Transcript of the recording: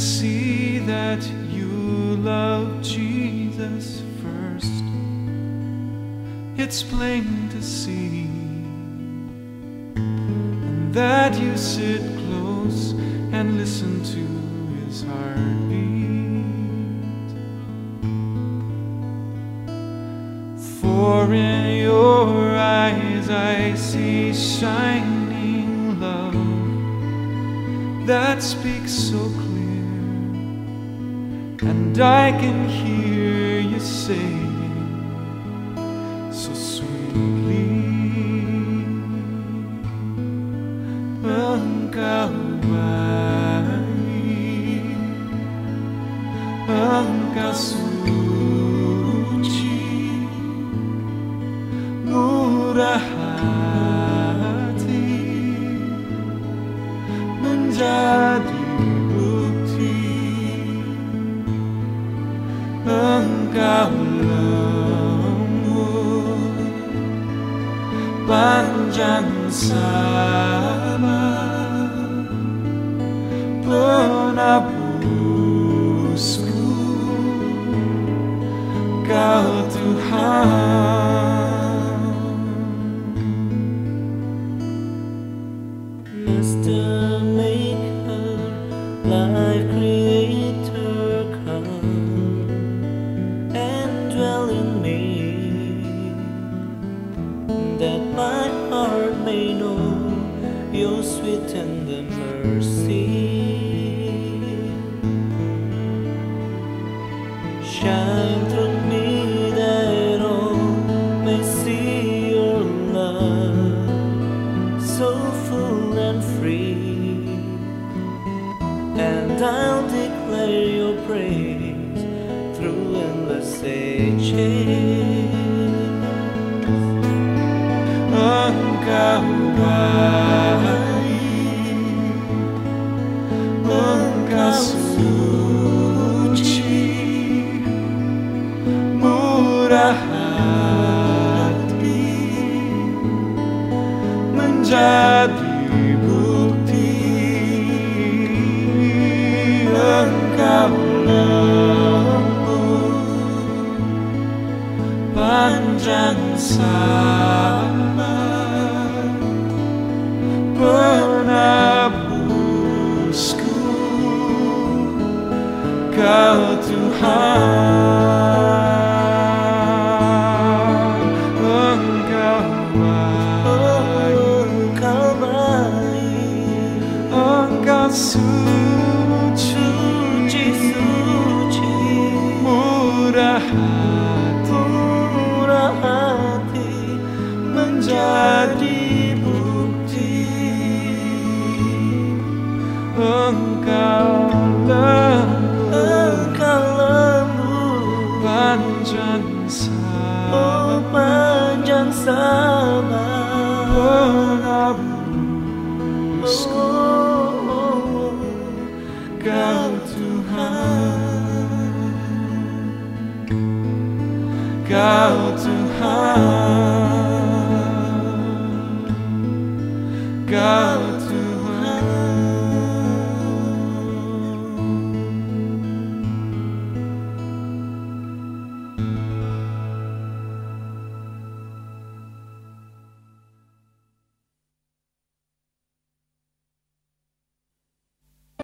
see that you love Jesus first. It's plain to see. And that you sit close and listen to his heartbeat. For in your eyes I see shining love that speaks so clear, and I can hear you say so sweetly, Engkau baik, Engkau murah hati menjadi bukti engkau lembut panjang sabar penebusku. Kau Tuhan Maker, Life Creator, come and dwell in me, that my heart may know Your sweet tender mercy. Shine through praise through endless ages. Engkau baik, kau Tuhan engkau baik. Engkau baik, engkau suci panjang sabar Oh panjang sabar oh, oh, oh, Kau Tuhan. Kau Tuhan. Kau